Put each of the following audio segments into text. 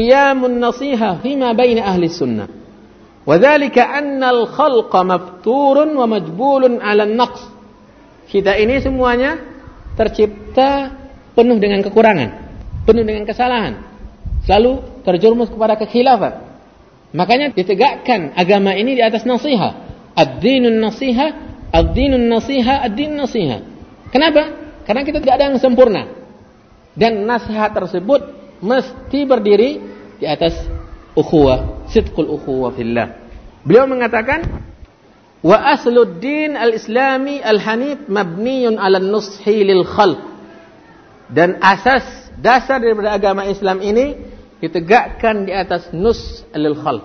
qiyamun nasiha baina ahli sunnah. Wadhalika anna al-khalqa mafturun wa majbulun 'ala naqs Kita ini semuanya tercipta penuh dengan kekurangan, penuh dengan kesalahan. Selalu terjerumus kepada kekhilafan. Makanya ditegakkan agama ini di atas nasihat. Ad-dinun nasiha, ad-dinun nasiha, ad-din nasiha. Kenapa? Karena kita tidak ada yang sempurna. Dan nasihat tersebut mesti berdiri di atas ukhuwah, sidqul ukhuwah fillah. Beliau mengatakan wa aslud din al-islami al-hanif mabniyun 'ala nushi lil khalq. Dan asas dasar daripada agama Islam ini ditegakkan di atas nus lil khalq.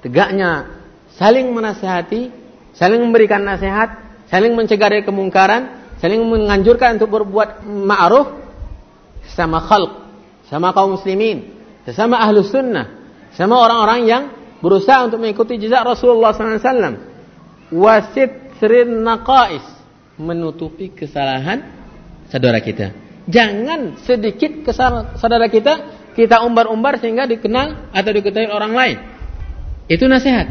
Tegaknya saling menasihati, saling memberikan nasihat, saling mencegah dari kemungkaran, saling menganjurkan untuk berbuat ma'ruf sama khalq, sama kaum muslimin, sama ahlu sunnah, sama orang-orang yang berusaha untuk mengikuti jejak Rasulullah SAW. Wasit serin naqais menutupi kesalahan saudara kita. Jangan sedikit kesalahan saudara kita kita umbar-umbar sehingga dikenal atau diketahui orang lain. Itu nasihat.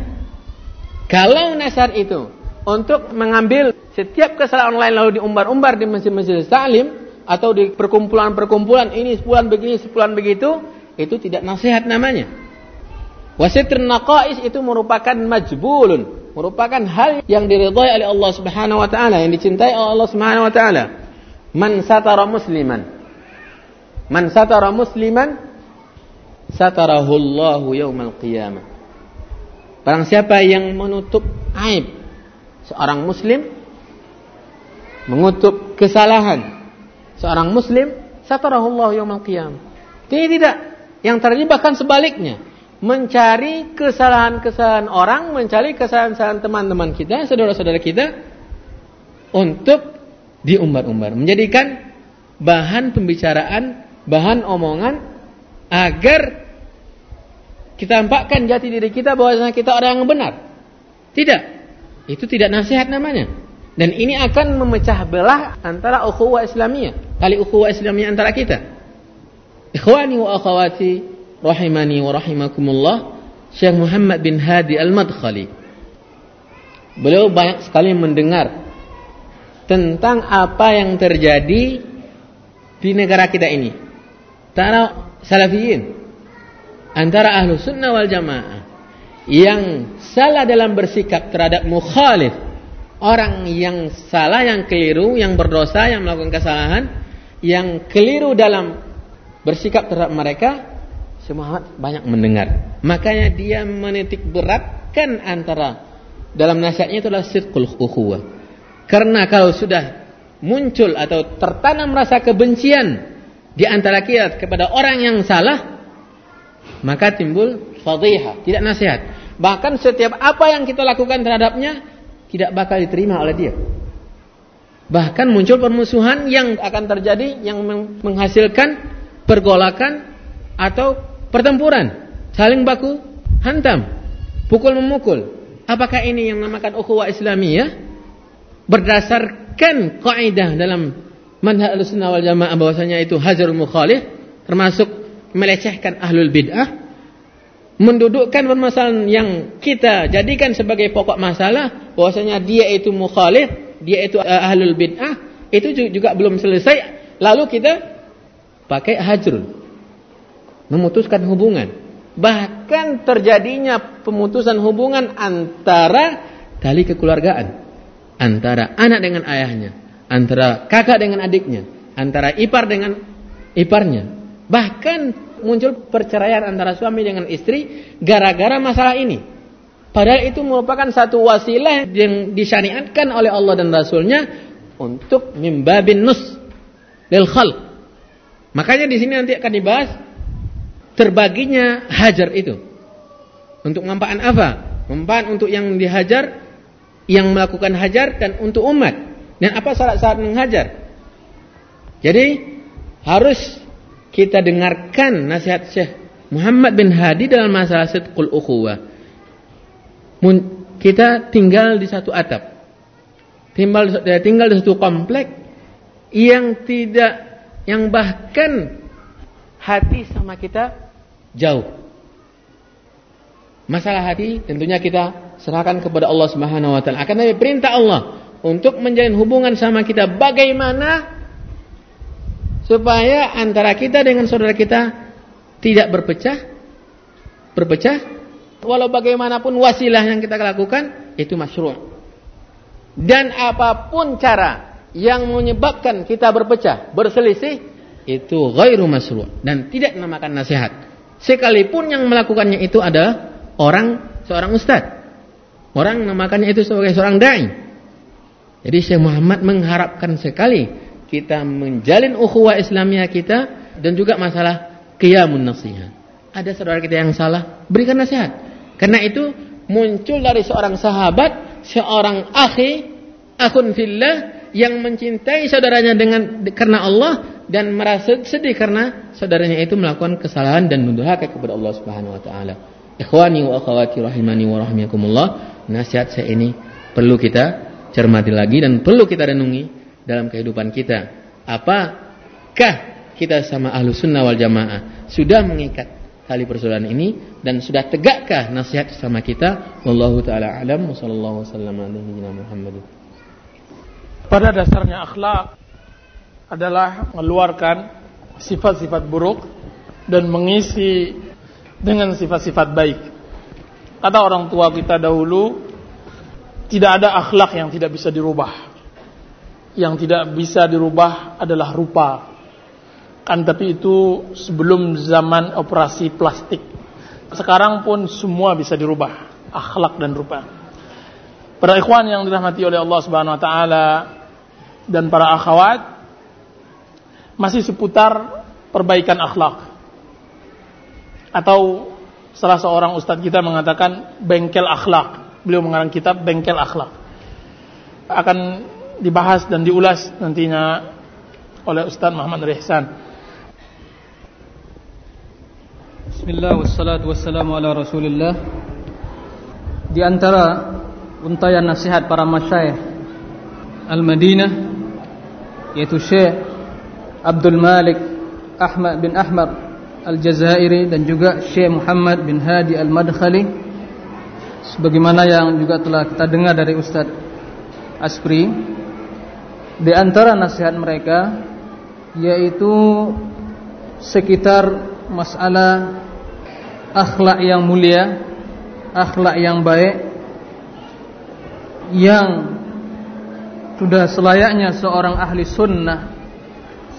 Kalau nasihat itu untuk mengambil setiap kesalahan lain lalu diumbar-umbar di masjid-masjid salim atau di perkumpulan-perkumpulan ini sepulan begini sepulan begitu itu tidak nasihat namanya. Wasitr naqais itu merupakan majbulun, merupakan hal yang diridhai oleh Allah Subhanahu wa taala, yang dicintai oleh Allah Subhanahu wa taala. Man satara musliman. Man satara musliman satarahu Allahu yaumal qiyamah. Barang siapa yang menutup aib seorang muslim mengutuk kesalahan seorang muslim satarahullah yaumil qiyamah. Ini tidak. Yang terjadi bahkan sebaliknya. Mencari kesalahan-kesalahan orang, mencari kesalahan-kesalahan teman-teman kita, saudara-saudara kita untuk diumbar-umbar, menjadikan bahan pembicaraan, bahan omongan agar kita tampakkan jati diri kita bahwasanya kita orang yang benar. Tidak. Itu tidak nasihat namanya. Dan ini akan memecah belah antara ukhuwah Islamiyah. Kali ukhuwah Islamiyah antara kita. Ikhwani wa akhawati rahimani wa rahimakumullah. Syekh Muhammad bin Hadi Al-Madkhali. Beliau banyak sekali mendengar tentang apa yang terjadi di negara kita ini. Antara salafiyin. Antara ahlu sunnah wal jamaah yang salah dalam bersikap terhadap mukhalif orang yang salah yang keliru yang berdosa yang melakukan kesalahan yang keliru dalam bersikap terhadap mereka semua banyak mendengar makanya dia menitik beratkan antara dalam nasihatnya itu adalah sirkul ukhuwah karena kalau sudah muncul atau tertanam rasa kebencian di antara kita kepada orang yang salah maka timbul fadhiha, tidak nasihat. Bahkan setiap apa yang kita lakukan terhadapnya tidak bakal diterima oleh dia. Bahkan muncul permusuhan yang akan terjadi yang menghasilkan pergolakan atau pertempuran, saling baku hantam, pukul memukul. Apakah ini yang namakan ukhuwah Islamiyah? Berdasarkan kaidah dalam manhaj Ahlussunnah wal Jamaah bahwasanya itu hajarul mukhalif termasuk melecehkan ahlul bid'ah mendudukkan permasalahan yang kita jadikan sebagai pokok masalah bahwasanya dia itu mukhalif, dia itu uh, ahlul bid'ah, itu juga belum selesai lalu kita pakai hajrul. Memutuskan hubungan. Bahkan terjadinya pemutusan hubungan antara tali kekeluargaan. Antara anak dengan ayahnya, antara kakak dengan adiknya, antara ipar dengan iparnya. Bahkan muncul perceraian antara suami dengan istri gara-gara masalah ini. Padahal itu merupakan satu wasilah yang disyariatkan oleh Allah dan Rasulnya untuk mimbabin nus lil khalq. Makanya di sini nanti akan dibahas terbaginya hajar itu. Untuk manfaat apa? Manfaat untuk yang dihajar, yang melakukan hajar dan untuk umat. Dan apa syarat-syarat menghajar? Jadi harus kita dengarkan nasihat Syekh Muhammad bin Hadi dalam masalah sidqul ukhuwah. Kita tinggal di satu atap. Tinggal, tinggal di satu komplek yang tidak yang bahkan hati sama kita jauh. Masalah hati tentunya kita serahkan kepada Allah Subhanahu wa taala. Akan tapi perintah Allah untuk menjalin hubungan sama kita bagaimana supaya antara kita dengan saudara kita tidak berpecah berpecah walau bagaimanapun wasilah yang kita lakukan itu masyru' dan apa pun cara yang menyebabkan kita berpecah berselisih itu ghairu masyru' dan tidak dinamakan nasihat sekalipun yang melakukannya itu ada orang seorang ustaz orang namakannya itu sebagai seorang dai jadi Syekh Muhammad mengharapkan sekali kita menjalin ukhuwah Islamiyah kita dan juga masalah qiyamun nasihat. Ada saudara kita yang salah, berikan nasihat. Karena itu muncul dari seorang sahabat, seorang akhi, akun fillah yang mencintai saudaranya dengan karena Allah dan merasa sedih karena saudaranya itu melakukan kesalahan dan mendurhaka kepada Allah Subhanahu wa taala. Ikhwani wa akhwati rahimani wa rahimakumullah, nasihat saya ini perlu kita cermati lagi dan perlu kita renungi dalam kehidupan kita. Apakah kita sama ahlu sunnah wal jamaah sudah mengikat tali persaudaraan ini dan sudah tegakkah nasihat sama kita? Wallahu taala alam wa sallallahu wasallam ala Muhammad. Pada dasarnya akhlak adalah mengeluarkan sifat-sifat buruk dan mengisi dengan sifat-sifat baik. Kata orang tua kita dahulu, tidak ada akhlak yang tidak bisa dirubah. Yang tidak bisa dirubah adalah rupa. Kan tapi itu sebelum zaman operasi plastik. Sekarang pun semua bisa dirubah, akhlak dan rupa. Para ikhwan yang dirahmati oleh Allah Subhanahu wa taala dan para akhwat masih seputar perbaikan akhlak. Atau salah seorang ustadz kita mengatakan bengkel akhlak beliau mengarang kitab Bengkel Akhlak. Akan dibahas dan diulas nantinya oleh Ustaz Muhammad Rihsan. Bismillah wassalatu wassalamu ala Rasulillah. Di antara untayan nasihat para masyayikh. Al-Madinah yaitu Syekh Abdul Malik Ahmad bin Ahmad Al-Jazairi dan juga Syekh Muhammad bin Hadi Al-Madkhali. Sebagaimana yang juga telah kita dengar dari Ustadz Aspri. Di antara nasihat mereka yaitu sekitar masalah akhlak yang mulia, akhlak yang baik yang sudah selayaknya seorang ahli sunnah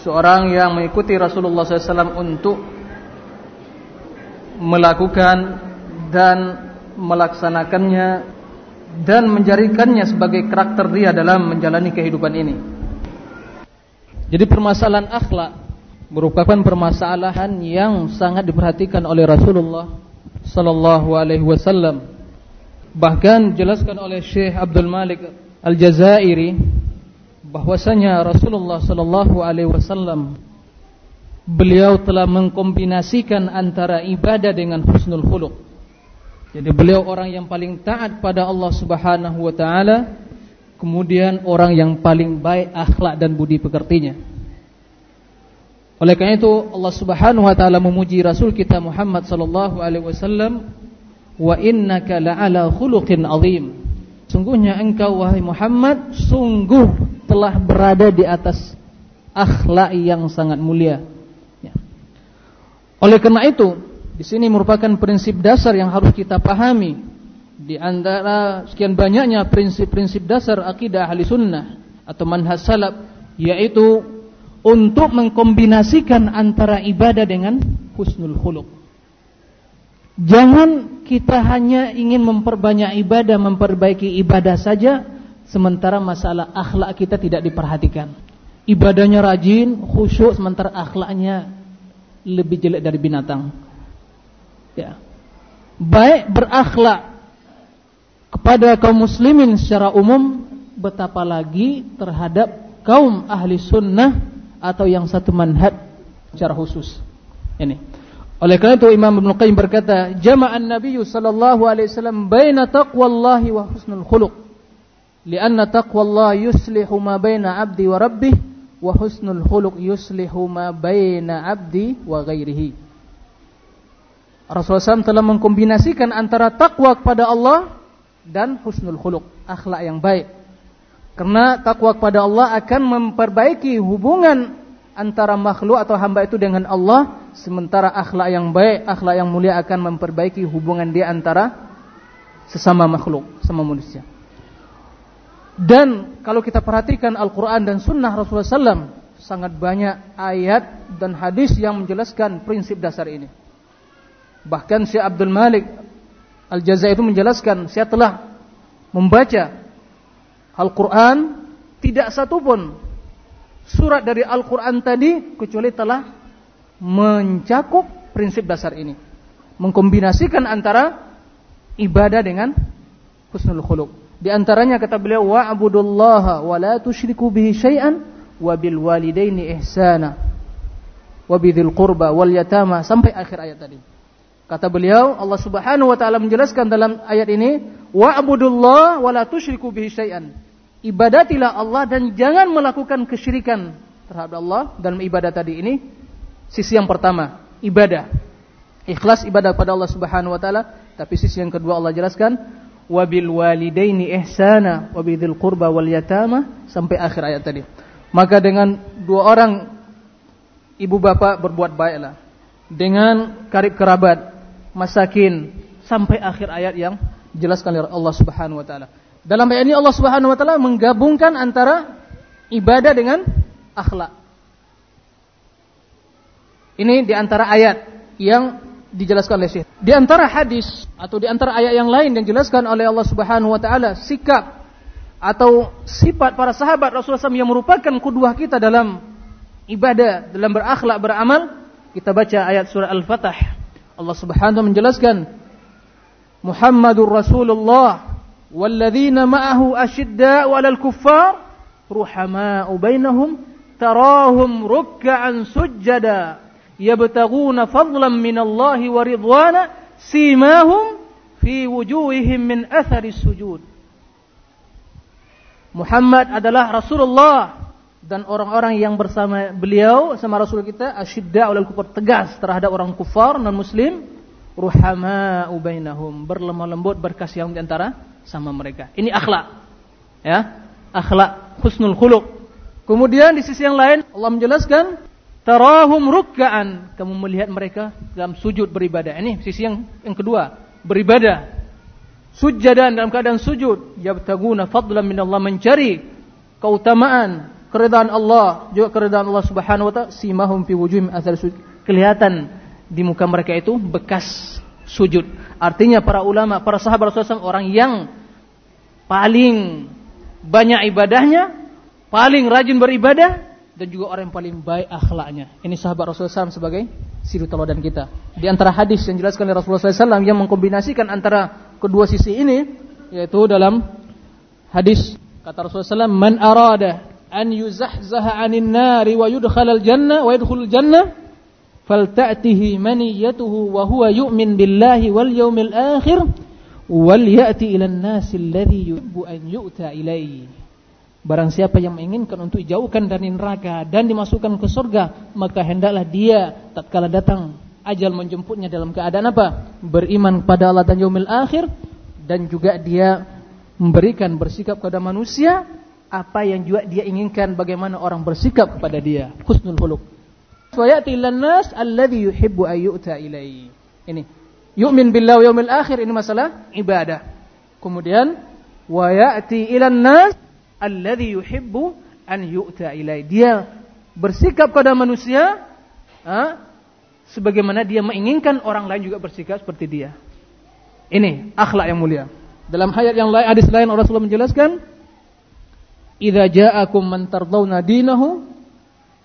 seorang yang mengikuti Rasulullah SAW untuk melakukan dan melaksanakannya dan menjadikannya sebagai karakter dia dalam menjalani kehidupan ini. Jadi permasalahan akhlak merupakan permasalahan yang sangat diperhatikan oleh Rasulullah sallallahu alaihi wasallam. Bahkan jelaskan oleh Syekh Abdul Malik Al-Jazairi bahwasanya Rasulullah sallallahu alaihi wasallam beliau telah mengkombinasikan antara ibadah dengan husnul khuluq. Jadi beliau orang yang paling taat pada Allah Subhanahu wa taala, kemudian orang yang paling baik akhlak dan budi pekertinya. Oleh karena itu Allah Subhanahu wa taala memuji Rasul kita Muhammad sallallahu alaihi wasallam, "Wa innaka la'ala khuluqin azim." Sungguhnya engkau wahai Muhammad sungguh telah berada di atas akhlak yang sangat mulia. Ya. Oleh karena itu, di sini merupakan prinsip dasar yang harus kita pahami di antara sekian banyaknya prinsip-prinsip dasar akidah ahli sunnah atau manhaj salaf yaitu untuk mengkombinasikan antara ibadah dengan husnul khuluq. Jangan kita hanya ingin memperbanyak ibadah, memperbaiki ibadah saja sementara masalah akhlak kita tidak diperhatikan. Ibadahnya rajin, khusyuk sementara akhlaknya lebih jelek dari binatang. Ya, baik berakhlak kepada kaum muslimin secara umum betapa lagi terhadap kaum ahli sunnah atau yang satu manhaj secara khusus. Ini oleh karena itu Imam Ibn Qayyim berkata jama'an Nabi sallallahu alaihi wasallam baina taqwallahi wa husnul khuluq lianna taqwallah yuslihu ma baina abdi wa rabbih wa husnul khuluq yuslihu ma baina abdi wa ghairihi Rasulullah SAW telah mengkombinasikan antara takwa kepada Allah dan husnul khuluq, akhlak yang baik. Karena takwa kepada Allah akan memperbaiki hubungan antara makhluk atau hamba itu dengan Allah, sementara akhlak yang baik, akhlak yang mulia akan memperbaiki hubungan dia antara sesama makhluk, sama manusia. Dan kalau kita perhatikan Al-Quran dan Sunnah Rasulullah SAW, sangat banyak ayat dan hadis yang menjelaskan prinsip dasar ini. Bahkan Syekh Abdul Malik Al-Jaza itu menjelaskan, saya telah membaca Al-Quran, tidak satupun surat dari Al-Quran tadi, kecuali telah mencakup prinsip dasar ini. Mengkombinasikan antara ibadah dengan husnul khuluq. Di antaranya kata beliau wa'budullaha wa la tusyriku bihi syai'an wa bil walidaini ihsana wa bidzil qurba wal yatama sampai akhir ayat tadi. Kata beliau Allah Subhanahu wa taala menjelaskan dalam ayat ini wa'budullaha wa la tusyriku bihi syai'an. Ibadatilah Allah dan jangan melakukan kesyirikan terhadap Allah dalam ibadah tadi ini. Sisi yang pertama, ibadah. Ikhlas ibadah pada Allah Subhanahu wa taala, tapi sisi yang kedua Allah jelaskan wabil walidaini ihsana wabidil qurba wal yatama sampai akhir ayat tadi. Maka dengan dua orang ibu bapak berbuat baiklah. Dengan karib kerabat, masakin sampai akhir ayat yang dijelaskan oleh Allah Subhanahu wa taala. Dalam ayat ini Allah Subhanahu wa taala menggabungkan antara ibadah dengan akhlak. Ini di antara ayat yang dijelaskan oleh Syekh. Di antara hadis atau di antara ayat yang lain yang dijelaskan oleh Allah Subhanahu wa taala sikap atau sifat para sahabat Rasulullah SAW yang merupakan kudwah kita dalam ibadah, dalam berakhlak, beramal, kita baca ayat surah Al-Fatah. Allah Subhanahu menjelaskan Muhammadur Rasulullah walladzina ma'ahu asyidda'u 'alal kuffar ruhama'u bainahum tarahum ruk'an sujjada yabtaguna fadlan minallahi wa ridwana simahum fi wujuhihim min athari sujud. Muhammad adalah Rasulullah dan orang-orang yang bersama beliau sama Rasul kita asyidda ulal kufar tegas terhadap orang kufar non muslim ruhama ubainahum berlemah lembut berkasih di antara sama mereka. Ini akhlak. Ya, akhlak husnul khuluq. Kemudian di sisi yang lain Allah menjelaskan Tarahum rukkaan. Kamu melihat mereka dalam sujud beribadah. Ini sisi yang yang kedua. Beribadah. Sujadan dalam keadaan sujud. Yabtaguna fadlan min Allah. Mencari keutamaan. Keridaan Allah. Juga keridaan Allah subhanahu wa ta'ala. Simahum fi wujuhim sujud. Kelihatan di muka mereka itu bekas sujud. Artinya para ulama, para sahabat Rasulullah SAW orang yang paling banyak ibadahnya, paling rajin beribadah, dan juga orang yang paling baik akhlaknya. Ini sahabat Rasulullah SAW sebagai suri teladan kita. Di antara hadis yang dijelaskan oleh Rasulullah SAW yang mengkombinasikan antara kedua sisi ini, yaitu dalam hadis kata Rasulullah SAW, "Man arada an yuzahzaha 'anil nari wa yudkhalal jannah wa yadkhulul jannah, falta'tihi maniyatuhu wa huwa yu'min billahi wal yawmil akhir, wal ya'ti ila an-nasi alladhi ilaihi." Barang siapa yang menginginkan untuk dijauhkan dari neraka dan dimasukkan ke surga, maka hendaklah dia tatkala datang ajal menjemputnya dalam keadaan apa? Beriman pada Allah dan yaumil akhir dan juga dia memberikan bersikap kepada manusia apa yang juga dia inginkan bagaimana orang bersikap kepada dia. Husnul khuluq. Wa ya'ti nas alladhi yuhibbu ayyuta ilaihi. Ini yu'min billahi yaumil akhir ini masalah ibadah. Kemudian wa ya'ti nas alladhi yuhibbu an yu'ta ilai. Dia bersikap pada manusia ha, sebagaimana dia menginginkan orang lain juga bersikap seperti dia. Ini akhlak yang mulia. Dalam ayat yang lain, hadis lain Rasulullah menjelaskan, "Idza ja'akum man tardawna dinahu,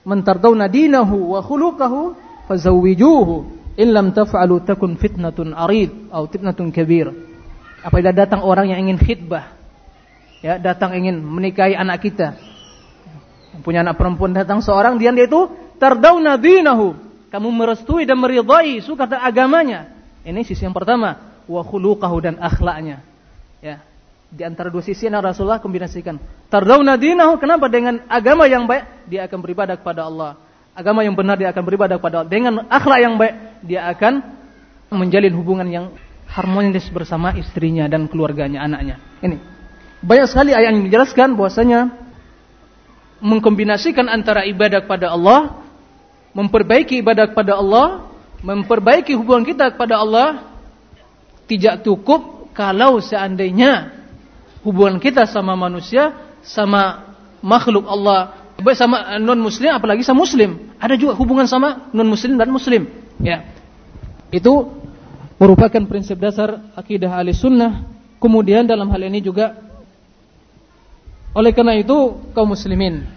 man tardawna dinahu wa khuluquhu fazawwijuhu." In lam taf'alu takun fitnatun arid atau fitnatun kabir. Apabila datang orang yang ingin khidbah, ya datang ingin menikahi anak kita. Punya anak perempuan datang seorang dia itu terdauna dinahu. Kamu merestui dan meridai suka agamanya. Ini sisi yang pertama, wa khuluqahu dan akhlaknya. Ya. Di antara dua sisi yang Rasulullah kombinasikan. Terdauna dinahu kenapa dengan agama yang baik dia akan beribadah kepada Allah. Agama yang benar dia akan beribadah kepada Allah. Dengan akhlak yang baik dia akan menjalin hubungan yang harmonis bersama istrinya dan keluarganya, anaknya. Ini. Banyak sekali ayat yang menjelaskan bahwasanya mengkombinasikan antara ibadah kepada Allah, memperbaiki ibadah kepada Allah, memperbaiki hubungan kita kepada Allah tidak cukup kalau seandainya hubungan kita sama manusia, sama makhluk Allah, baik sama non muslim apalagi sama muslim. Ada juga hubungan sama non muslim dan muslim. Ya. Itu merupakan prinsip dasar akidah ahli sunnah. Kemudian dalam hal ini juga oleh karena itu kaum muslimin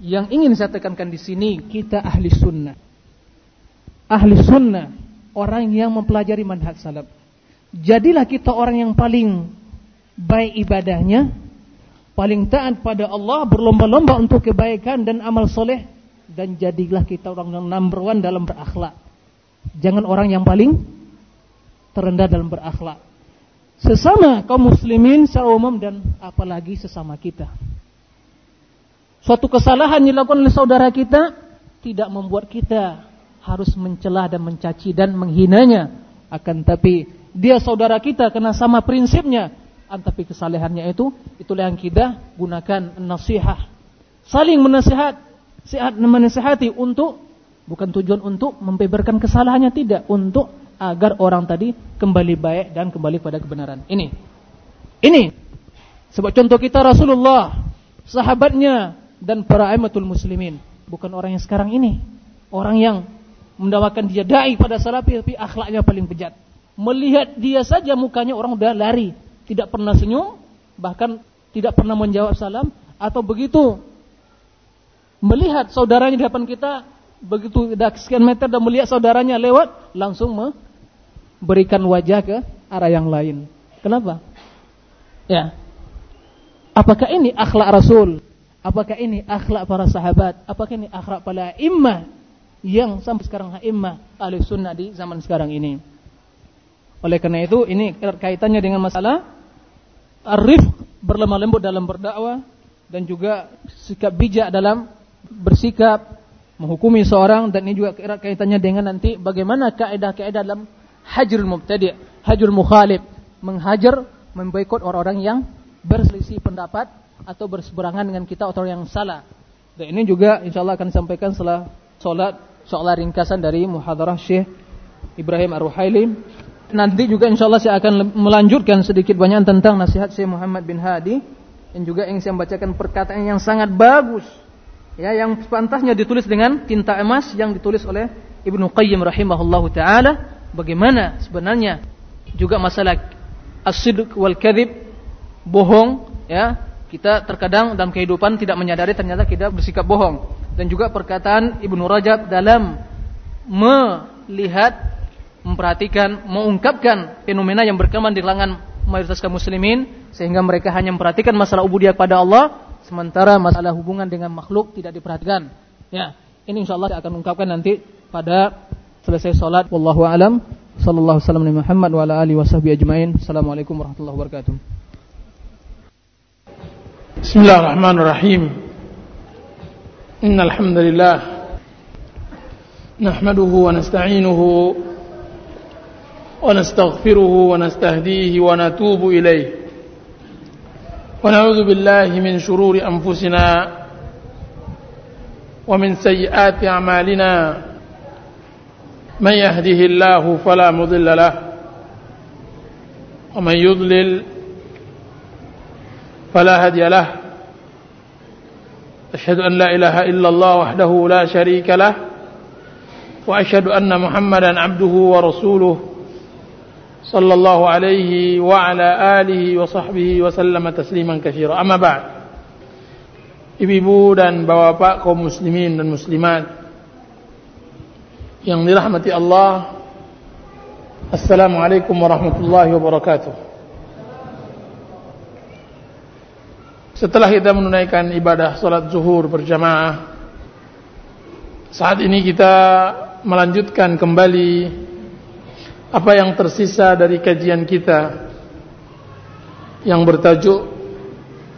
yang ingin saya tekankan di sini kita ahli sunnah. Ahli sunnah orang yang mempelajari manhaj salaf. Jadilah kita orang yang paling baik ibadahnya, paling taat pada Allah, berlomba-lomba untuk kebaikan dan amal soleh, dan jadilah kita orang yang number one dalam berakhlak. Jangan orang yang paling terendah dalam berakhlak. Sesama kaum muslimin secara umum dan apalagi sesama kita. Suatu kesalahan dilakukan oleh saudara kita tidak membuat kita harus mencela dan mencaci dan menghinanya. Akan tapi dia saudara kita karena sama prinsipnya. Tapi kesalahannya itu itulah yang kita gunakan nasihat. Saling menasihat, sehat menasihati untuk bukan tujuan untuk membeberkan kesalahannya tidak, untuk agar orang tadi kembali baik dan kembali pada kebenaran. Ini. Ini. Sebab contoh kita Rasulullah, sahabatnya dan para aimatul muslimin, bukan orang yang sekarang ini. Orang yang mendawakan dia dai pada salafi tapi akhlaknya paling bejat. Melihat dia saja mukanya orang udah lari, tidak pernah senyum, bahkan tidak pernah menjawab salam atau begitu melihat saudaranya di depan kita begitu sekian meter dan melihat saudaranya lewat langsung berikan wajah ke arah yang lain. Kenapa? Ya. Apakah ini akhlak Rasul? Apakah ini akhlak para sahabat? Apakah ini akhlak para imam yang sampai sekarang imam ahli sunnah di zaman sekarang ini? Oleh karena itu, ini kaitannya dengan masalah arif berlemah lembut dalam berdakwah dan juga sikap bijak dalam bersikap menghukumi seorang dan ini juga kaitannya dengan nanti bagaimana kaidah-kaidah dalam hajrul mubtadi', hajrul mukhalif, menghajar, memboikot orang-orang yang berselisih pendapat atau berseberangan dengan kita atau yang salah. Dan ini juga insyaallah akan disampaikan setelah salat soal ringkasan dari muhadarah Syekh Ibrahim Ar-Ruhaili. Nanti juga insyaallah saya akan melanjutkan sedikit banyak tentang nasihat Syekh Muhammad bin Hadi. Dan juga ingin saya membacakan perkataan yang sangat bagus. Ya yang pantasnya ditulis dengan tinta emas yang ditulis oleh Ibnu Qayyim rahimahullahu taala. Bagaimana sebenarnya juga masalah as-sidq wal kadhib bohong ya. Kita terkadang dalam kehidupan tidak menyadari ternyata kita bersikap bohong. Dan juga perkataan Ibnu Rajab dalam melihat memperhatikan mengungkapkan fenomena yang berkembang di kalangan mayoritas kaum muslimin sehingga mereka hanya memperhatikan masalah ubudiyah pada Allah sementara masalah hubungan dengan makhluk tidak diperhatikan. Ya ini insyaallah saya akan ungkapkan nanti pada selesai salat. Wallahu alam. Sallallahu wasallam Muhammad wa ala alihi washabbihi ajmain. Assalamualaikum warahmatullahi wabarakatuh. Bismillahirrahmanirrahim. Innal hamdalillah. Nahmaduhu wa nasta'inuhu nastahdihi wa natubu ilayh ونعوذ بالله من شرور أنفسنا ومن سيئات أعمالنا. من يهده الله فلا مضل له ومن يضلل فلا هدي له. أشهد أن لا إله إلا الله وحده لا شريك له وأشهد أن محمدا عبده ورسوله. صلى الله عليه وعلى آله وصحبه وسلم تسليما كثيرا أما بعد Ibu-ibu dan bapak-bapak kaum muslimin dan muslimat yang dirahmati Allah Assalamualaikum warahmatullahi wabarakatuh Setelah kita menunaikan ibadah salat zuhur berjamaah Saat ini kita melanjutkan kembali Apa yang tersisa dari kajian kita Yang bertajuk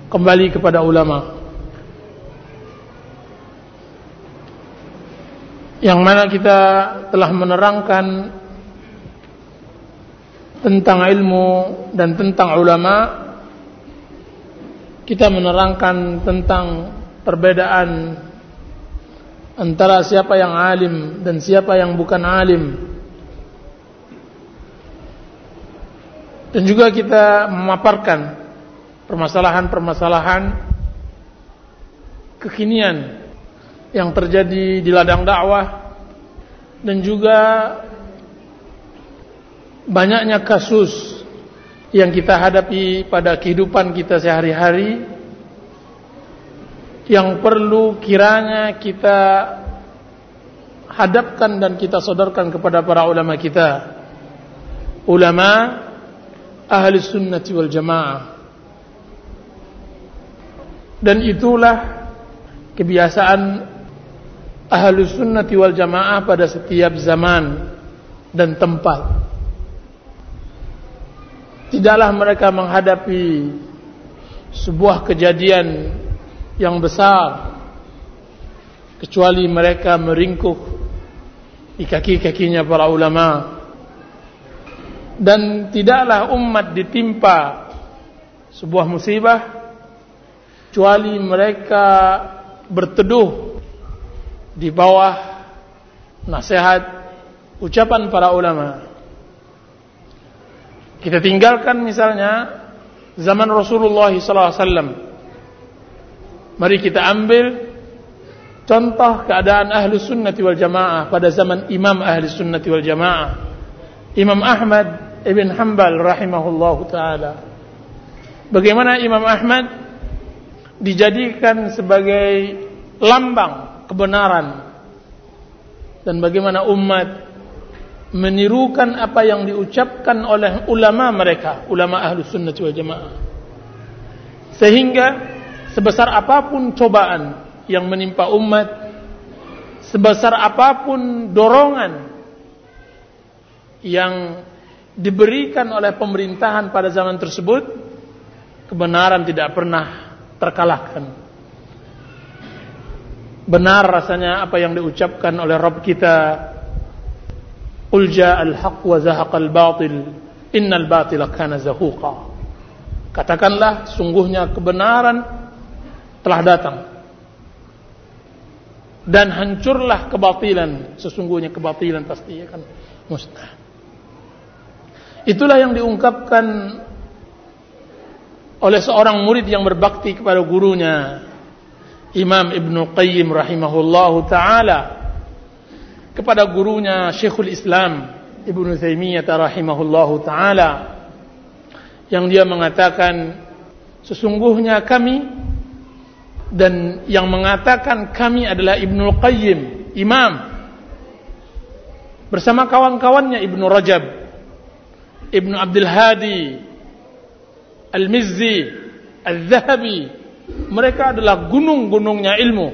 Kembali kepada ulama' yang mana kita telah menerangkan tentang ilmu dan tentang ulama kita menerangkan tentang perbedaan antara siapa yang alim dan siapa yang bukan alim dan juga kita memaparkan permasalahan-permasalahan kekinian yang terjadi di ladang dakwah dan juga banyaknya kasus yang kita hadapi pada kehidupan kita sehari-hari yang perlu kiranya kita hadapkan dan kita sodorkan kepada para ulama kita. Ulama ahli sunnati wal jamaah. Dan itulah kebiasaan ahli sunnati wal jamaah pada setiap zaman dan tempat. Tidaklah mereka menghadapi sebuah kejadian yang besar kecuali mereka meringkuk di kaki-kakinya para ulama dan tidaklah umat ditimpa sebuah musibah kecuali mereka berteduh di bawah nasihat ucapan para ulama kita tinggalkan misalnya zaman Rasulullah SAW Mari kita ambil contoh keadaan ahli sunnati wal jamaah pada zaman imam ahli sunnati wal jamaah. Imam Ahmad ibn Hanbal rahimahullah ta'ala. Bagaimana Imam Ahmad dijadikan sebagai lambang kebenaran dan bagaimana umat menirukan apa yang diucapkan oleh ulama mereka, ulama ahlu sunnah wal jamaah. Sehingga sebesar apapun cobaan yang menimpa umat, sebesar apapun dorongan yang diberikan oleh pemerintahan pada zaman tersebut, kebenaran tidak pernah terkalahkan. Benar rasanya apa yang diucapkan oleh Rabb kita, Ulja al-haq wa zahaqal batil, innal batila kana zahuqa. Katakanlah sungguhnya kebenaran telah datang dan hancurlah kebatilan sesungguhnya kebatilan pasti akan musnah itulah yang diungkapkan oleh seorang murid yang berbakti kepada gurunya Imam Ibn Qayyim rahimahullahu taala kepada gurunya Syekhul Islam Ibn Taimiyah rahimahullahu taala yang dia mengatakan sesungguhnya kami dan yang mengatakan kami adalah Ibnu Qayyim, imam bersama kawan-kawannya Ibnu Rajab, Ibnu Abdul Hadi, Al-Mizzi, Al-Zahabi. Mereka adalah gunung-gunungnya ilmu.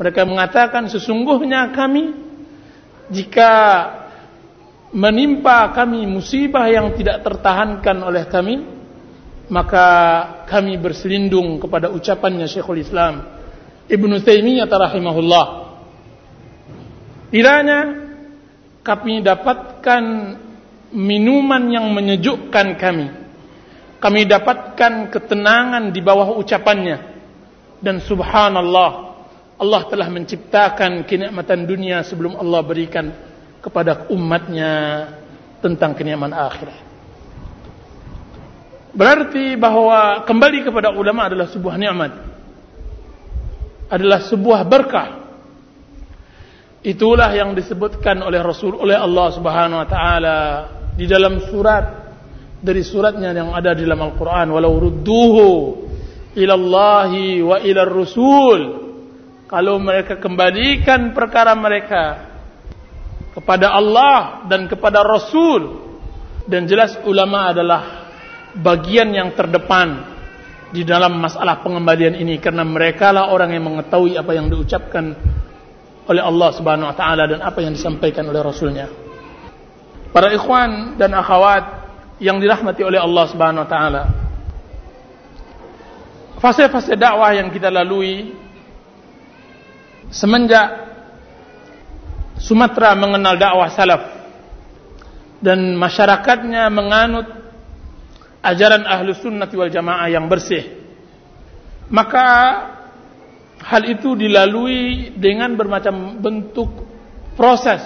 Mereka mengatakan sesungguhnya kami jika menimpa kami musibah yang tidak tertahankan oleh kami, maka kami berselindung kepada ucapannya Syekhul Islam Ibnu Taimiyah rahimahullah. Kiranya kami dapatkan minuman yang menyejukkan kami. Kami dapatkan ketenangan di bawah ucapannya. Dan subhanallah, Allah telah menciptakan kenikmatan dunia sebelum Allah berikan kepada umatnya tentang kenikmatan akhirat. Berarti bahwa kembali kepada ulama adalah sebuah nikmat. Adalah sebuah berkah. Itulah yang disebutkan oleh Rasul oleh Allah Subhanahu wa taala di dalam surat dari suratnya yang ada di dalam Al-Qur'an walau rudduhu ila Allah wa ila Rasul kalau mereka kembalikan perkara mereka kepada Allah dan kepada Rasul dan jelas ulama adalah bagian yang terdepan di dalam masalah pengembalian ini karena mereka lah orang yang mengetahui apa yang diucapkan oleh Allah Subhanahu wa taala dan apa yang disampaikan oleh rasulnya. Para ikhwan dan akhwat yang dirahmati oleh Allah Subhanahu wa taala. Fase-fase dakwah yang kita lalui semenjak Sumatera mengenal dakwah salaf dan masyarakatnya menganut ajaran ahlu sunnati wal jamaah yang bersih maka hal itu dilalui dengan bermacam bentuk proses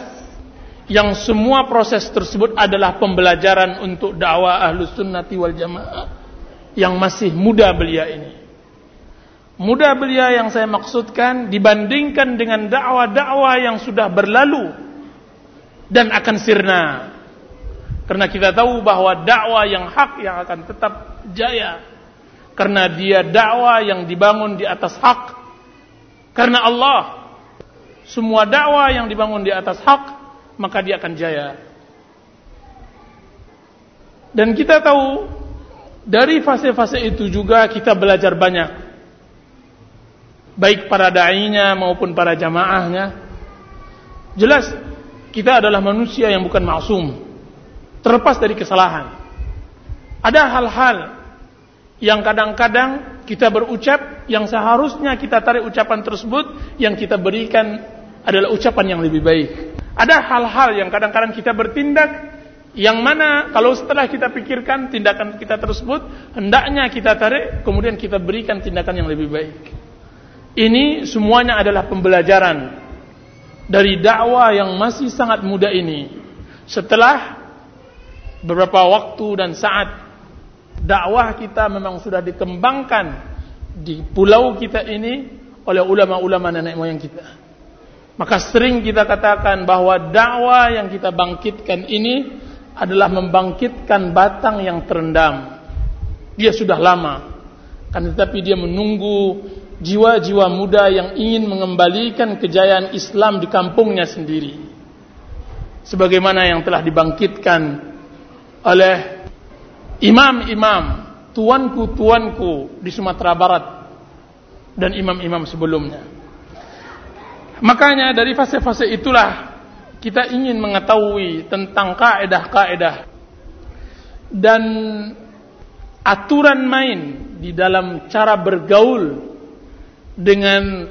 yang semua proses tersebut adalah pembelajaran untuk dakwah ahlu sunnati wal jamaah yang masih muda belia ini muda belia yang saya maksudkan dibandingkan dengan dakwah-dakwah yang sudah berlalu dan akan sirna karena kita tahu bahwa dakwah yang hak yang akan tetap jaya. Karena dia dakwah yang dibangun di atas hak. Karena Allah semua dakwah yang dibangun di atas hak maka dia akan jaya. Dan kita tahu dari fase-fase itu juga kita belajar banyak. Baik para da'inya maupun para jamaahnya. Jelas kita adalah manusia yang bukan maksum terlepas dari kesalahan. Ada hal-hal yang kadang-kadang kita berucap yang seharusnya kita tarik ucapan tersebut yang kita berikan adalah ucapan yang lebih baik. Ada hal-hal yang kadang-kadang kita bertindak yang mana kalau setelah kita pikirkan tindakan kita tersebut hendaknya kita tarik kemudian kita berikan tindakan yang lebih baik. Ini semuanya adalah pembelajaran dari dakwah yang masih sangat muda ini. Setelah beberapa waktu dan saat dakwah kita memang sudah dikembangkan di pulau kita ini oleh ulama-ulama nenek moyang kita. Maka sering kita katakan bahwa dakwah yang kita bangkitkan ini adalah membangkitkan batang yang terendam. Dia sudah lama. Kan tetapi dia menunggu jiwa-jiwa muda yang ingin mengembalikan kejayaan Islam di kampungnya sendiri. Sebagaimana yang telah dibangkitkan oleh imam-imam, tuanku-tuanku di Sumatera Barat dan imam-imam sebelumnya. Makanya dari fase-fase itulah kita ingin mengetahui tentang kaedah-kaedah dan aturan main di dalam cara bergaul dengan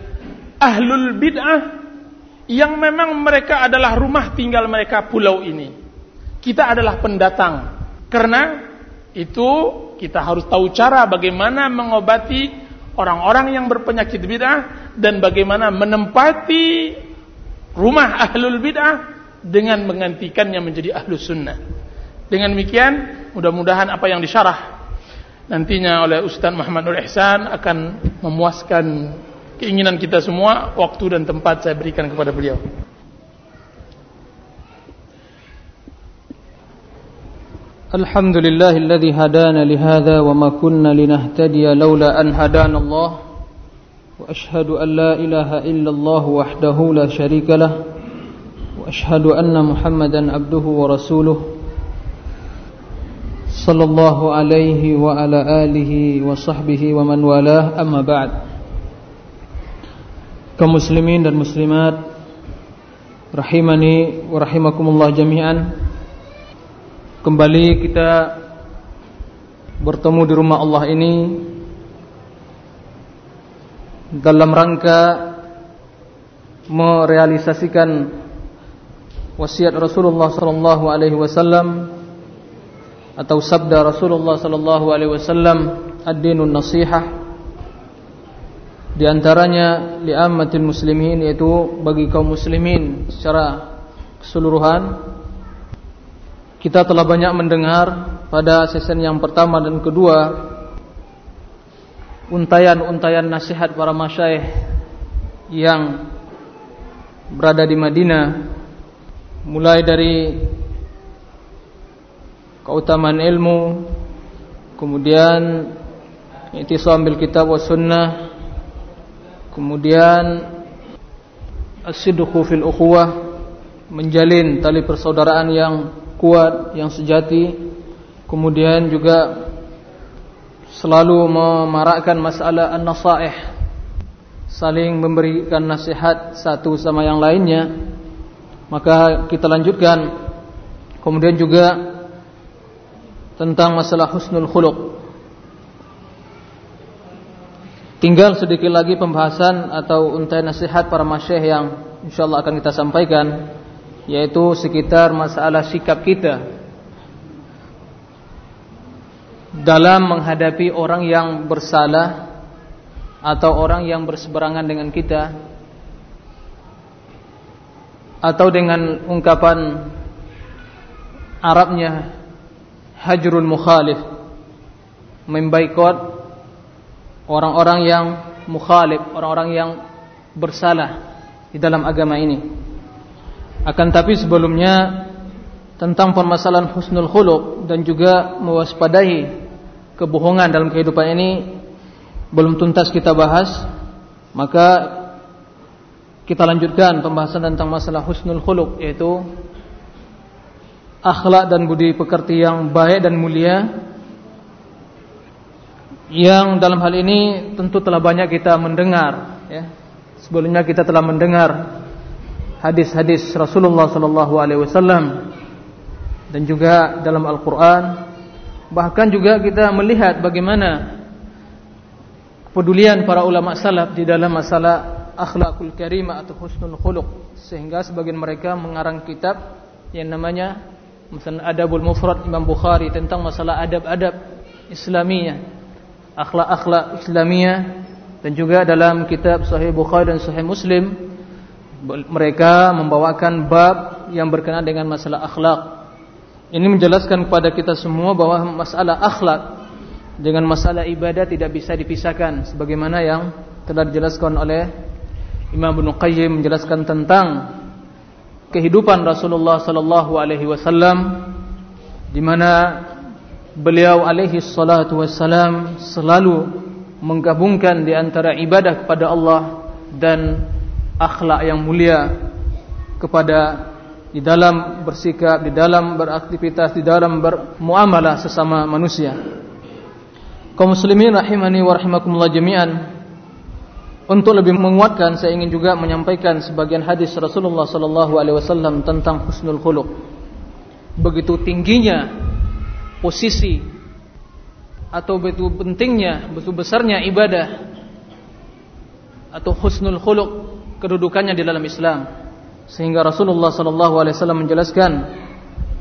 ahlul bid'ah yang memang mereka adalah rumah tinggal mereka pulau ini. Kita adalah pendatang. Karena itu kita harus tahu cara bagaimana mengobati orang-orang yang berpenyakit bid'ah dan bagaimana menempati rumah ahlul bid'ah dengan menggantikannya menjadi ahlus sunnah. Dengan demikian, mudah-mudahan apa yang disyarah nantinya oleh Ustaz Muhammad Nur Ihsan akan memuaskan keinginan kita semua. Waktu dan tempat saya berikan kepada beliau. الحمد لله الذي هدانا لهذا وما كنا لنهتدي لولا أن هدانا الله. وأشهد أن لا إله إلا الله وحده لا شريك له. وأشهد أن محمدا عبده ورسوله. صلى الله عليه وعلى آله وصحبه ومن والاه. أما بعد. dan muslimat. rahimani wa rahimakumullah jami'an Kembali kita bertemu di rumah Allah ini dalam rangka merealisasikan wasiat Rasulullah sallallahu alaihi wasallam atau sabda Rasulullah sallallahu alaihi wasallam ad-dinun nasihah. Di antaranya li'ammatil muslimin yaitu bagi kaum muslimin secara keseluruhan kita telah banyak mendengar pada season yang pertama dan kedua untayan-untayan nasihat para masyaih yang berada di Madinah mulai dari keutamaan ilmu kemudian itisam bil kitab wa sunnah kemudian as-sidqu fil ukhuwah menjalin tali persaudaraan yang kuat, yang sejati Kemudian juga Selalu memarakkan masalah An-nasaih Saling memberikan nasihat Satu sama yang lainnya. Maka kita lanjutkan. Kemudian juga Tentang masalah husnul khuluq. Tinggal sedikit lagi pembahasan Atau untai nasihat para masyih yang InsyaAllah akan kita sampaikan yaitu sekitar masalah sikap kita dalam menghadapi orang yang bersalah atau orang yang berseberangan dengan kita atau dengan ungkapan Arabnya hajrul mukhalif membaikot orang-orang yang mukhalif, orang-orang yang bersalah di dalam agama ini. Akan tapi sebelumnya tentang permasalahan husnul khuluq dan juga mewaspadai kebohongan dalam kehidupan ini belum tuntas kita bahas, maka kita lanjutkan pembahasan tentang masalah husnul khuluq yaitu akhlak dan budi pekerti yang baik dan mulia yang dalam hal ini tentu telah banyak kita mendengar ya. Sebelumnya kita telah mendengar hadis-hadis Rasulullah sallallahu alaihi wasallam dan juga dalam Al-Qur'an. Bahkan juga kita melihat bagaimana pedulian para ulama salaf di dalam masalah akhlakul karimah atau husnul khuluq. Sehingga sebagian mereka mengarang kitab yang namanya misalnya Adabul Mufrad Imam Bukhari tentang masalah adab-adab Islamiyah akhlak-akhlak Islamiyah. Dan juga dalam kitab Sahih Bukhari dan Sahih Muslim mereka membawakan bab yang berkenaan dengan masalah akhlak. Ini menjelaskan kepada kita semua bahwa masalah akhlak dengan masalah ibadah tidak bisa dipisahkan sebagaimana yang telah dijelaskan oleh Imam Ibnu Qayyim menjelaskan tentang kehidupan Rasulullah sallallahu alaihi wasallam di mana beliau alaihi salatu wassalam selalu menggabungkan di antara ibadah kepada Allah dan akhlak yang mulia kepada di dalam bersikap, di dalam beraktivitas, di dalam bermuamalah sesama manusia. Kaum muslimin rahimani wa rahimakumullah jami'an. Untuk lebih menguatkan saya ingin juga menyampaikan sebagian hadis Rasulullah sallallahu alaihi wasallam tentang husnul khuluq. Begitu tingginya posisi atau betul pentingnya, betul besarnya ibadah atau husnul khuluq kedudukannya di dalam Islam. Sehingga Rasulullah sallallahu alaihi wasallam menjelaskan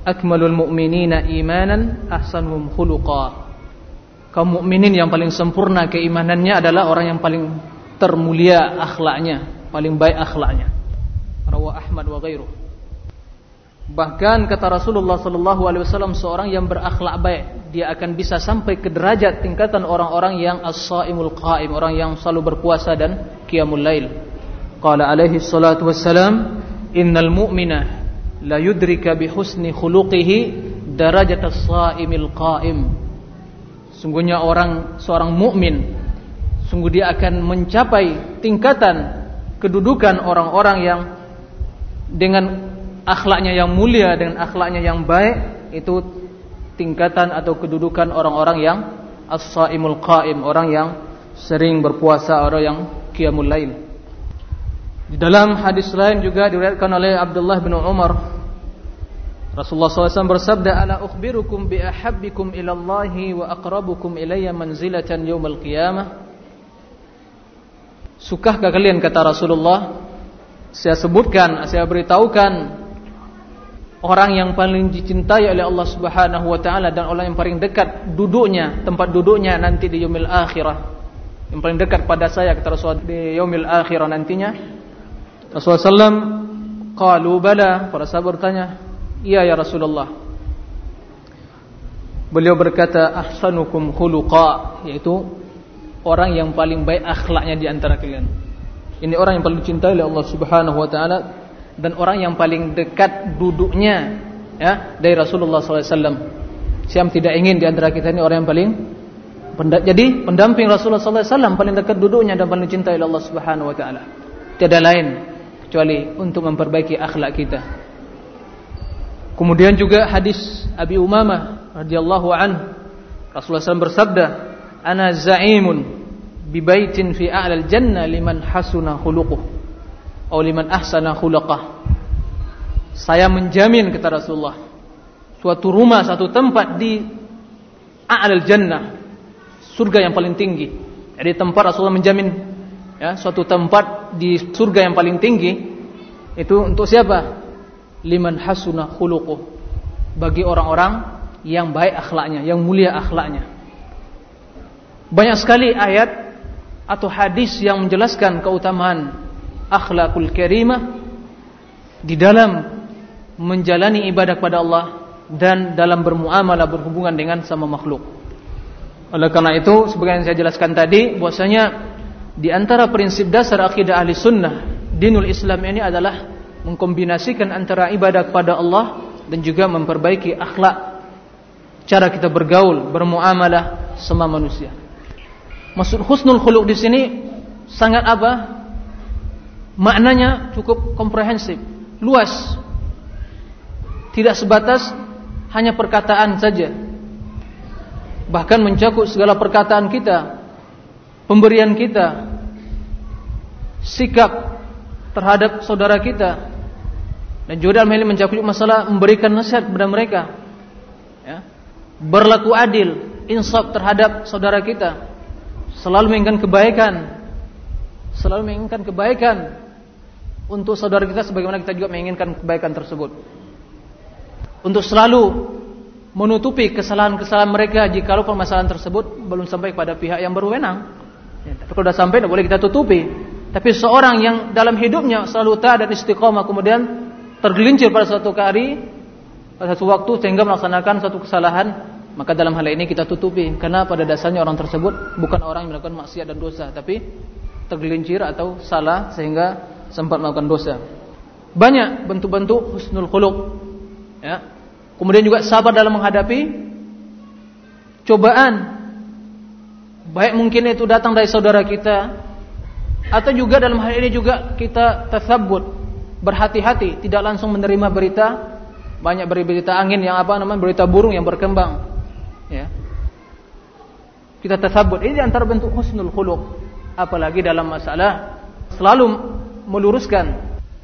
akmalul mu'minina imanan ahsanuhum khuluqa. Kaum mukminin yang paling sempurna keimanannya adalah orang yang paling termulia akhlaknya, paling baik akhlaknya. Rawa Ahmad wa ghairuh. Bahkan kata Rasulullah sallallahu alaihi wasallam seorang yang berakhlak baik dia akan bisa sampai ke derajat tingkatan orang-orang yang as-saimul qaim, orang yang selalu berpuasa dan qiyamul lail. Qala alaihi salatu wassalam, "Innal mu'mina la yudrika husni khuluqihi darajat as-saimil qaim." Sungguhnya orang seorang mukmin sungguh dia akan mencapai tingkatan kedudukan orang-orang yang dengan akhlaknya yang mulia dengan akhlaknya yang baik itu tingkatan atau kedudukan orang-orang yang as-saimul qaim, orang yang sering berpuasa, orang yang qiyamul lail. Di dalam hadis lain juga diriwayatkan oleh Abdullah bin Umar Rasulullah SAW bersabda ala ukhbirukum bi ahabbikum ila Allah wa aqrabukum ilayya manzilatan yaumal qiyamah Sukahkah kalian kata Rasulullah saya sebutkan saya beritahukan orang yang paling dicintai oleh Allah Subhanahu wa taala dan orang yang paling dekat duduknya, tempat duduknya nanti di yaumil akhirah. Yang paling dekat pada saya kata Rasulullah di yaumil akhirah nantinya. Rasulullah sallam qalu bala, para sahabat bertanya, "Iya ya Rasulullah." Beliau berkata, "Ahsanukum khuluqa," yaitu orang yang paling baik akhlaknya di antara kalian. Ini orang yang paling dicintai oleh Allah Subhanahu wa taala dan orang yang paling dekat duduknya ya dari Rasulullah SAW. Siapa tidak ingin di antara kita ini orang yang paling jadi pendamping Rasulullah SAW paling dekat duduknya dan paling cintai Allah Subhanahu Wa Taala. Tiada lain kecuali untuk memperbaiki akhlak kita. Kemudian juga hadis Abi Umamah radhiyallahu anhu Rasulullah SAW bersabda, "Ana za'imun bi baitin fi a'lal jannah liman hasuna khuluquh." atau liman ahsana khulaqah. Saya menjamin kata Rasulullah suatu rumah, satu tempat di a'lal jannah, surga yang paling tinggi. Jadi tempat Rasulullah menjamin ya, suatu tempat di surga yang paling tinggi itu untuk siapa? Liman hasuna khuluquh. Bagi orang-orang yang baik akhlaknya, yang mulia akhlaknya. Banyak sekali ayat atau hadis yang menjelaskan keutamaan akhlakul karimah di dalam menjalani ibadah kepada Allah dan dalam bermuamalah berhubungan dengan sama makhluk. Oleh karena itu, sebagai yang saya jelaskan tadi, bahwasanya di antara prinsip dasar akidah ahli sunnah, dinul Islam ini adalah mengkombinasikan antara ibadah kepada Allah dan juga memperbaiki akhlak cara kita bergaul, bermuamalah sama manusia. Maksud husnul khuluq di sini sangat apa? Maknanya cukup komprehensif, luas. Tidak sebatas hanya perkataan saja. Bahkan mencakup segala perkataan kita, pemberian kita, sikap terhadap saudara kita. Dan juga dalam hal ini mencakup masalah memberikan nasihat kepada mereka. Ya. Berlaku adil, insaf terhadap saudara kita selalu menginginkan kebaikan, selalu menginginkan kebaikan untuk saudara kita sebagaimana kita juga menginginkan kebaikan tersebut. Untuk selalu menutupi kesalahan-kesalahan mereka jika permasalahan tersebut belum sampai kepada pihak yang berwenang. Ya, tapi kalau sudah sampai tidak boleh kita tutupi. Tapi seorang yang dalam hidupnya selalu taat dan istiqomah kemudian tergelincir pada suatu hari pada suatu waktu sehingga melaksanakan suatu kesalahan maka dalam hal ini kita tutupi karena pada dasarnya orang tersebut bukan orang yang melakukan maksiat dan dosa tapi tergelincir atau salah sehingga sempat melakukan dosa. Banyak bentuk-bentuk husnul khuluq. Ya. Kemudian juga sabar dalam menghadapi cobaan. Baik mungkin itu datang dari saudara kita atau juga dalam hal ini juga kita tasabbut, berhati-hati, tidak langsung menerima berita banyak berita angin yang apa namanya berita burung yang berkembang ya. Kita tersabut ini antara bentuk husnul khuluq. Apalagi dalam masalah selalu meluruskan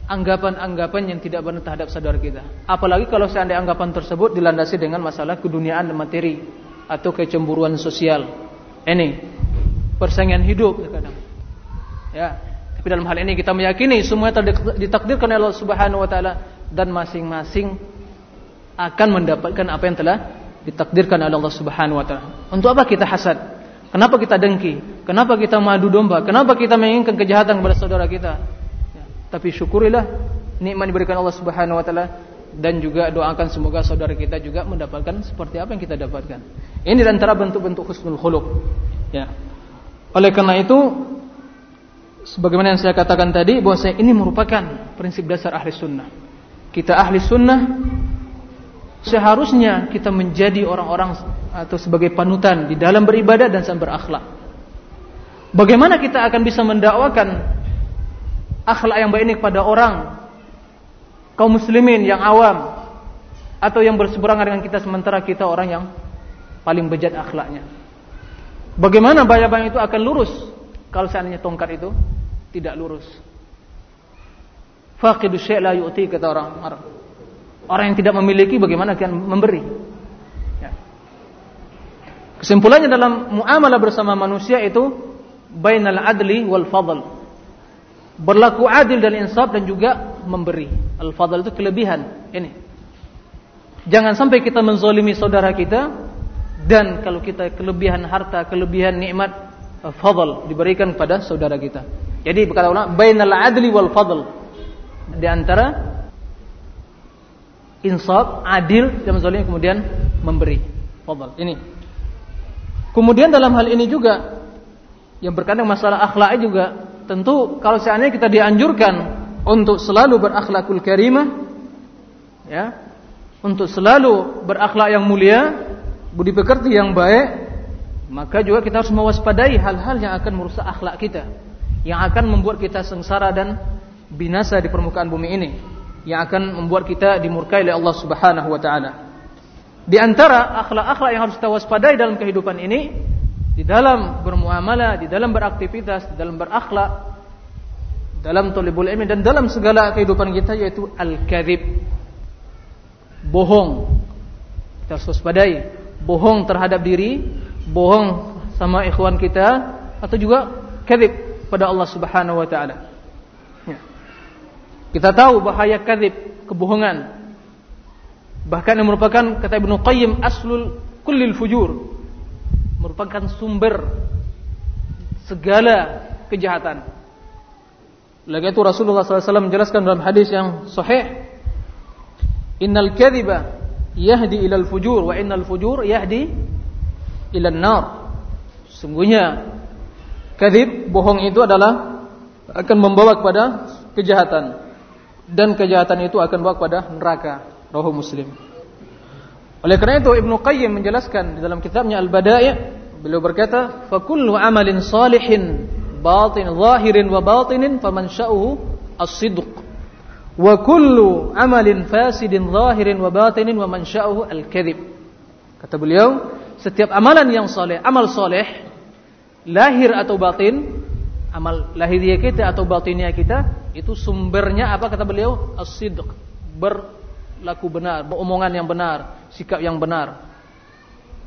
anggapan-anggapan yang tidak benar terhadap saudara kita. Apalagi kalau seandainya anggapan tersebut dilandasi dengan masalah keduniaan dan materi atau kecemburuan sosial. Ini persaingan hidup terkadang. Ya, tapi dalam hal ini kita meyakini semua ditakdirkan oleh Allah Subhanahu wa taala dan masing-masing akan mendapatkan apa yang telah ditakdirkan oleh Allah Subhanahu wa taala. Untuk apa kita hasad? Kenapa kita dengki? Kenapa kita madu domba? Kenapa kita menginginkan kejahatan kepada saudara kita? Ya, tapi syukurilah nikmat diberikan Allah Subhanahu wa taala dan juga doakan semoga saudara kita juga mendapatkan seperti apa yang kita dapatkan. Ini antara bentuk-bentuk husnul khuluq. Ya. Oleh karena itu sebagaimana yang saya katakan tadi bahwa saya ini merupakan prinsip dasar ahli sunnah. Kita ahli sunnah seharusnya kita menjadi orang-orang atau sebagai panutan di dalam beribadah dan dalam berakhlak. Bagaimana kita akan bisa mendakwakan akhlak yang baik ini kepada orang kaum muslimin yang awam atau yang berseberangan dengan kita sementara kita orang yang paling bejat akhlaknya. Bagaimana bayang-bayang itu akan lurus kalau seandainya tongkat itu tidak lurus? Faqidu syai' la yu'ti kata orang Arab. Orang yang tidak memiliki bagaimana akan memberi? Ya. Kesimpulannya dalam muamalah bersama manusia itu bainal adli wal fadl. Berlaku adil dan insaf dan juga memberi. Al fadl itu kelebihan. Ini. Jangan sampai kita menzolimi saudara kita dan kalau kita kelebihan harta, kelebihan nikmat fadl diberikan kepada saudara kita. Jadi berkata ulama bainal adli wal fadl. Di antara insaf, adil dan zalim kemudian memberi. Fadal. Ini. Kemudian dalam hal ini juga yang berkaitan masalah akhlak juga tentu kalau seandainya kita dianjurkan untuk selalu berakhlakul karimah ya, untuk selalu berakhlak yang mulia, budi pekerti yang baik, maka juga kita harus mewaspadai hal-hal yang akan merusak akhlak kita, yang akan membuat kita sengsara dan binasa di permukaan bumi ini yang akan membuat kita dimurkai oleh Allah Subhanahu wa taala. Di antara akhlak-akhlak yang harus kita waspadai dalam kehidupan ini, di dalam bermuamalah, di dalam beraktivitas, di dalam berakhlak, dalam tolibul ilmi dan dalam segala kehidupan kita yaitu al-kadzib. Bohong. Kita harus bohong terhadap diri, bohong sama ikhwan kita atau juga kadzib pada Allah Subhanahu wa taala. Kita tahu bahaya kadzib, kebohongan. Bahkan yang merupakan kata Ibnu Qayyim aslul kullil fujur. Merupakan sumber segala kejahatan. Lagi itu Rasulullah SAW menjelaskan dalam hadis yang sahih, Innal kadhiba yahdi ilal fujur wa innal fujur yahdi ilal nar. Sungguhnya kadhib bohong itu adalah akan membawa kepada kejahatan dan kejahatan itu akan membawa kepada neraka. Rawahu Muslim. Oleh karena itu Ibnu Qayyim menjelaskan di dalam kitabnya Al-Bada'i' beliau berkata, "Fa kullu amalin salihin batin zahirin wa batinin faman sya'uhu as-sidq." Wa kullu amalin fasidin zahirin wa batinin wa man sya'uhu al-kadhib. Kata beliau, setiap amalan yang saleh, amal saleh lahir atau batin, amal lahiriah kita atau batinnya kita itu sumbernya apa kata beliau? As-sidq. Berlaku benar, omongan yang benar, sikap yang benar.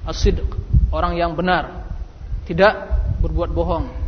As-sidq, orang yang benar. Tidak berbuat bohong.